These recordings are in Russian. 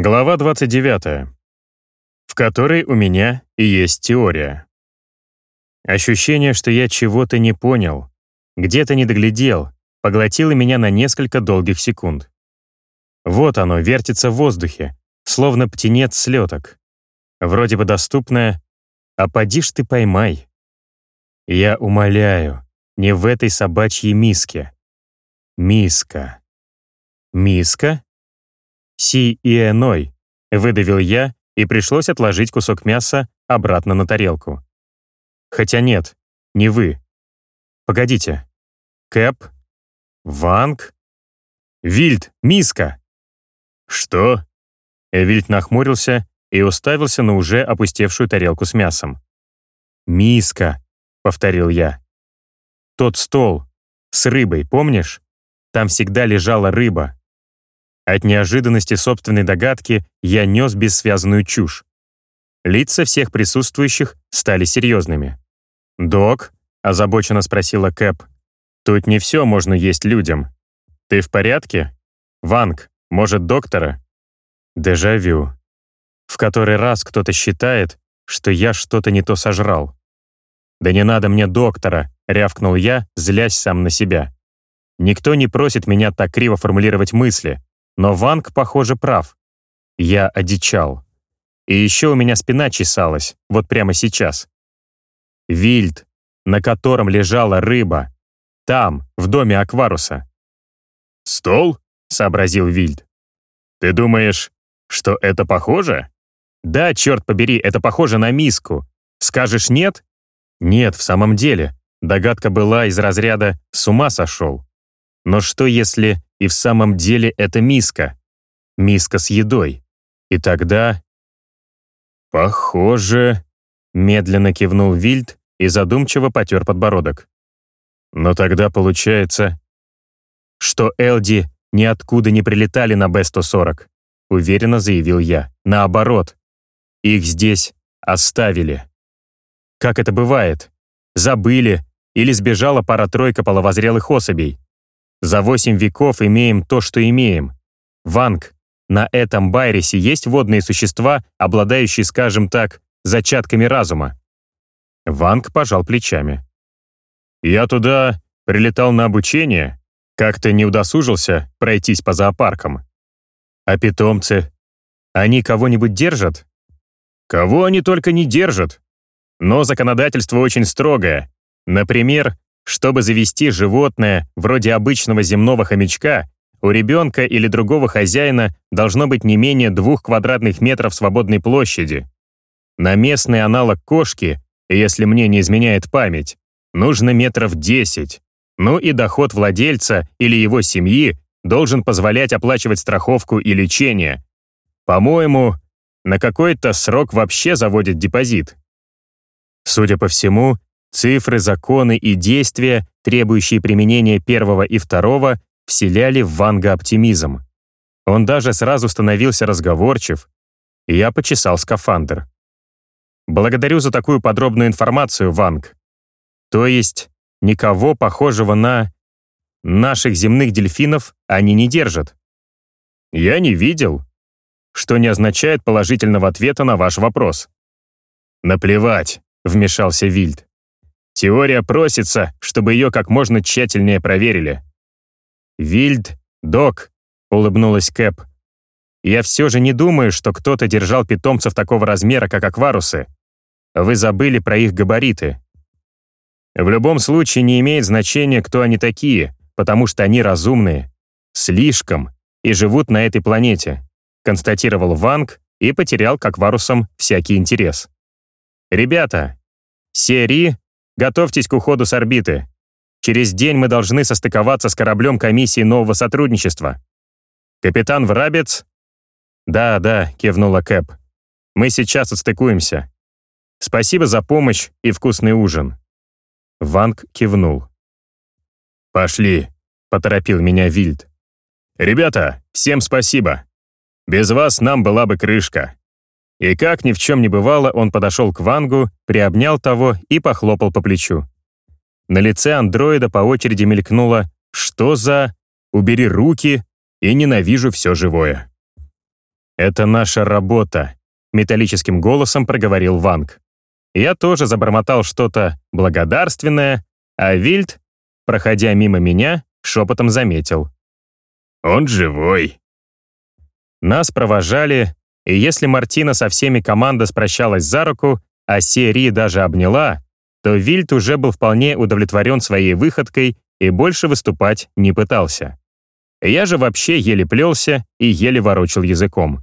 Глава 29, в которой у меня и есть теория. Ощущение, что я чего-то не понял, где-то не доглядел, поглотило меня на несколько долгих секунд. Вот оно, вертится в воздухе, словно птенец слеток. Вроде бы доступное, а поди ж ты поймай. Я умоляю, не в этой собачьей миске. Миска. Миска? Си и эной, выдавил я, и пришлось отложить кусок мяса обратно на тарелку. Хотя нет, не вы. Погодите. Кэп? Ванг? Вильд, миска! Что? Вильд нахмурился и уставился на уже опустевшую тарелку с мясом. «Миска», — повторил я. «Тот стол. С рыбой, помнишь? Там всегда лежала рыба. От неожиданности собственной догадки я нес бессвязную чушь. Лица всех присутствующих стали серьезными. «Док?» — озабоченно спросила Кэп. «Тут не все можно есть людям. Ты в порядке? Ванг, может, доктора?» Дежавю. В который раз кто-то считает, что я что-то не то сожрал. «Да не надо мне доктора», — рявкнул я, злясь сам на себя. Никто не просит меня так криво формулировать мысли, но Ванг, похоже, прав. Я одичал. И еще у меня спина чесалась, вот прямо сейчас. Вильд, на котором лежала рыба. Там, в доме Акваруса. «Стол?» — сообразил Вильд. «Ты думаешь, что это похоже?» «Да, черт побери, это похоже на миску. Скажешь нет?» «Нет, в самом деле». Догадка была из разряда «с ума сошел». Но что если и в самом деле это миска. Миска с едой. И тогда... «Похоже...» — медленно кивнул Вильд и задумчиво потер подбородок. «Но тогда получается, что Элди ниоткуда не прилетали на Б-140», — уверенно заявил я. «Наоборот, их здесь оставили. Как это бывает? Забыли или сбежала пара-тройка половозрелых особей. За восемь веков имеем то, что имеем. Ванг, на этом Байресе есть водные существа, обладающие, скажем так, зачатками разума. Ванг пожал плечами. «Я туда прилетал на обучение, как-то не удосужился пройтись по зоопаркам. А питомцы? Они кого-нибудь держат? Кого они только не держат. Но законодательство очень строгое. Например, чтобы завести животное, вроде обычного земного хомячка, у ребенка или другого хозяина должно быть не менее двух квадратных метров свободной площади. На местный аналог кошки, если мне не изменяет память, нужно метров 10. Ну и доход владельца или его семьи должен позволять оплачивать страховку и лечение. По-моему, на какой-то срок вообще заводят депозит. Судя по всему, Цифры, законы и действия, требующие применения первого и второго, вселяли в Ванга оптимизм. Он даже сразу становился разговорчив, и я почесал скафандр. Благодарю за такую подробную информацию, Ванг. То есть, никого похожего на... Наших земных дельфинов они не держат. Я не видел, что не означает положительного ответа на ваш вопрос. Наплевать, вмешался Вильд. Теория просится, чтобы ее как можно тщательнее проверили. «Вильд, док», — улыбнулась Кэп. «Я все же не думаю, что кто-то держал питомцев такого размера, как акварусы. Вы забыли про их габариты. В любом случае не имеет значения, кто они такие, потому что они разумные. Слишком. И живут на этой планете», — констатировал Ванг и потерял к акварусам всякий интерес. «Ребята, Сери Готовьтесь к уходу с орбиты. Через день мы должны состыковаться с кораблем комиссии нового сотрудничества. Капитан Врабец? Да, да, кивнула Кэп. Мы сейчас отстыкуемся. Спасибо за помощь и вкусный ужин. Ванг кивнул. «Пошли», — поторопил меня Вильд. «Ребята, всем спасибо. Без вас нам была бы крышка. И как ни в чем не бывало, он подошел к Вангу, приобнял того и похлопал по плечу. На лице андроида по очереди мелькнуло «Что за...? Убери руки и ненавижу все живое». «Это наша работа», — металлическим голосом проговорил Ванг. Я тоже забормотал что-то благодарственное, а Вильд, проходя мимо меня, шепотом заметил. «Он живой». Нас провожали, и если Мартина со всеми команда спрощалась за руку, а Сери даже обняла, то Вильд уже был вполне удовлетворен своей выходкой и больше выступать не пытался. Я же вообще еле плелся и еле ворочил языком.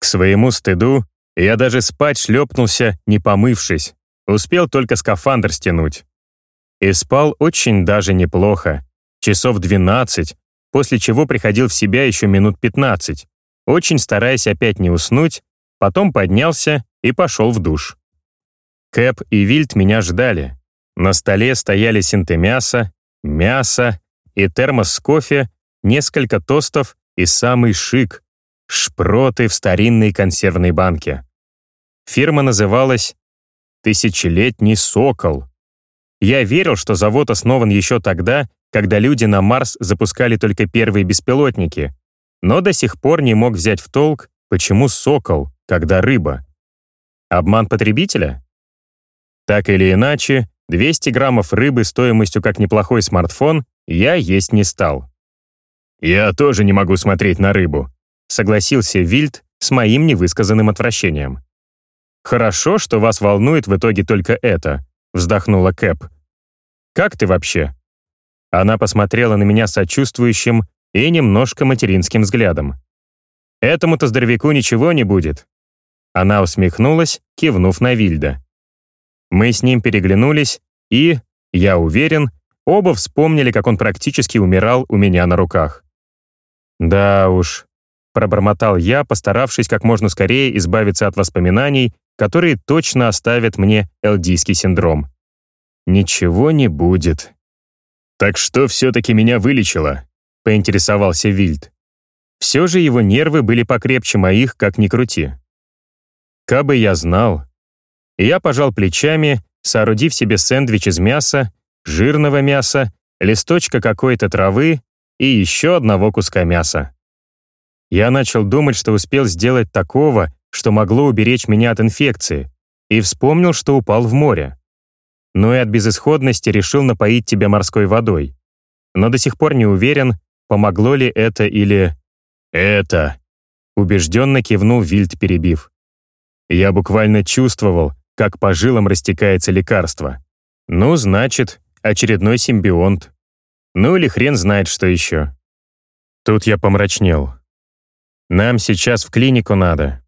К своему стыду я даже спать шлепнулся, не помывшись. Успел только скафандр стянуть. И спал очень даже неплохо. Часов 12, после чего приходил в себя еще минут 15, очень стараясь опять не уснуть, потом поднялся и пошел в душ. Кэп и Вильд меня ждали. На столе стояли синтемясо, мясо и термос с кофе, несколько тостов и самый шик — шпроты в старинной консервной банке. Фирма называлась «Тысячелетний сокол». Я верил, что завод основан еще тогда, когда люди на Марс запускали только первые беспилотники, но до сих пор не мог взять в толк, почему сокол, когда рыба. Обман потребителя? Так или иначе, 200 граммов рыбы стоимостью как неплохой смартфон я есть не стал. «Я тоже не могу смотреть на рыбу», согласился Вильд с моим невысказанным отвращением. «Хорошо, что вас волнует в итоге только это», вздохнула Кэп. «Как ты вообще?» Она посмотрела на меня сочувствующим и немножко материнским взглядом. «Этому-то здоровяку ничего не будет». Она усмехнулась, кивнув на Вильда. Мы с ним переглянулись и, я уверен, оба вспомнили, как он практически умирал у меня на руках. «Да уж», — пробормотал я, постаравшись как можно скорее избавиться от воспоминаний, которые точно оставят мне элдийский синдром. «Ничего не будет». «Так что все-таки меня вылечило?» — поинтересовался Вильд. Все же его нервы были покрепче моих, как ни крути. Кабы я знал. Я пожал плечами, соорудив себе сэндвич из мяса, жирного мяса, листочка какой-то травы и еще одного куска мяса. Я начал думать, что успел сделать такого, что могло уберечь меня от инфекции, и вспомнил, что упал в море. Но и от безысходности решил напоить тебя морской водой. Но до сих пор не уверен, помогло ли это или... «Это...» — убежденно кивнул Вильд, перебив. Я буквально чувствовал, как по жилам растекается лекарство. Ну, значит, очередной симбионт. Ну или хрен знает, что еще. Тут я помрачнел. Нам сейчас в клинику надо.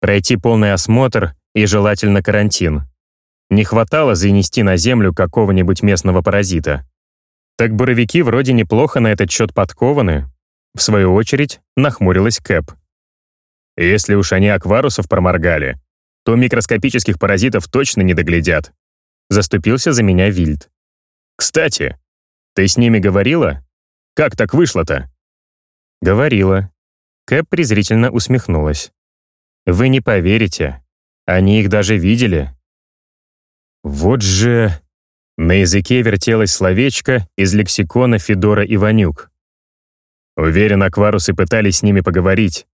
Пройти полный осмотр и желательно карантин. Не хватало занести на землю какого-нибудь местного паразита. Так буровики вроде неплохо на этот счет подкованы. В свою очередь, нахмурилась Кэп. Если уж они акварусов проморгали, то микроскопических паразитов точно не доглядят. Заступился за меня Вильд. Кстати, ты с ними говорила? Как так вышло-то?» «Говорила». Кэп презрительно усмехнулась. «Вы не поверите. Они их даже видели». «Вот же...» На языке вертелось словечко из лексикона Федора Иванюк. Уверен, акварусы пытались с ними поговорить.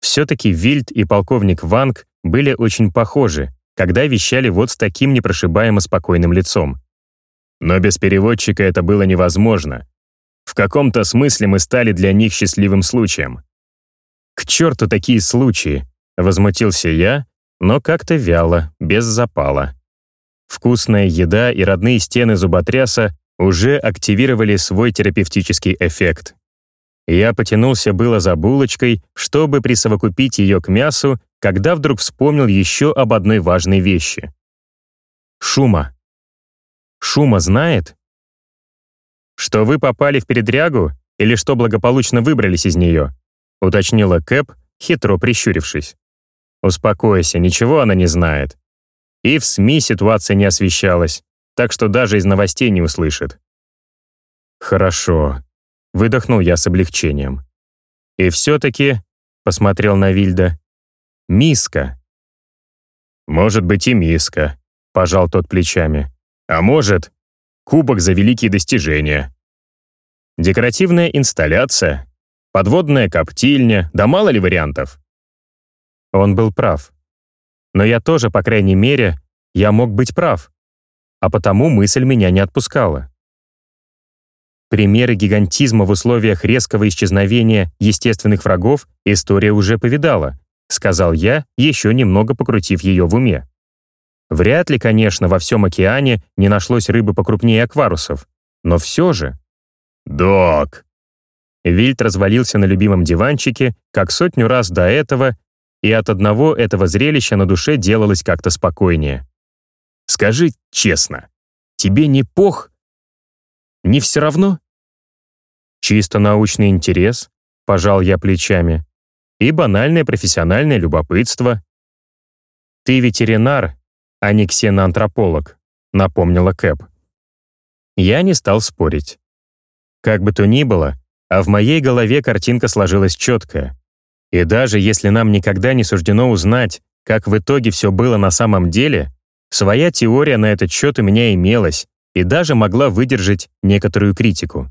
Все-таки Вильд и полковник Ванг были очень похожи, когда вещали вот с таким непрошибаемо спокойным лицом. Но без переводчика это было невозможно. В каком-то смысле мы стали для них счастливым случаем. «К черту такие случаи!» — возмутился я, но как-то вяло, без запала. Вкусная еда и родные стены зуботряса уже активировали свой терапевтический эффект. Я потянулся было за булочкой, чтобы присовокупить ее к мясу, когда вдруг вспомнил еще об одной важной вещи. Шума. Шума знает? Что вы попали в передрягу или что благополучно выбрались из нее? Уточнила Кэп, хитро прищурившись. Успокойся, ничего она не знает. И в СМИ ситуация не освещалась, так что даже из новостей не услышит. Хорошо. Выдохнул я с облегчением. И все-таки, посмотрел на Вильда, миска. Может быть и миска, пожал тот плечами. А может, кубок за великие достижения. Декоративная инсталляция, подводная коптильня, да мало ли вариантов. Он был прав. Но я тоже, по крайней мере, я мог быть прав. А потому мысль меня не отпускала. Примеры гигантизма в условиях резкого исчезновения естественных врагов история уже повидала, сказал я, еще немного покрутив ее в уме. Вряд ли, конечно, во всем океане не нашлось рыбы покрупнее акварусов, но все же... «Док!» Вильд развалился на любимом диванчике, как сотню раз до этого, и от одного этого зрелища на душе делалось как-то спокойнее. «Скажи честно, тебе не пох? Не все равно?» «Чисто научный интерес», — пожал я плечами, «и банальное профессиональное любопытство». «Ты ветеринар, а не ксеноантрополог», — напомнила Кэп. Я не стал спорить. Как бы то ни было, а в моей голове картинка сложилась четкая. И даже если нам никогда не суждено узнать, как в итоге все было на самом деле, своя теория на этот счет у меня имелась и даже могла выдержать некоторую критику.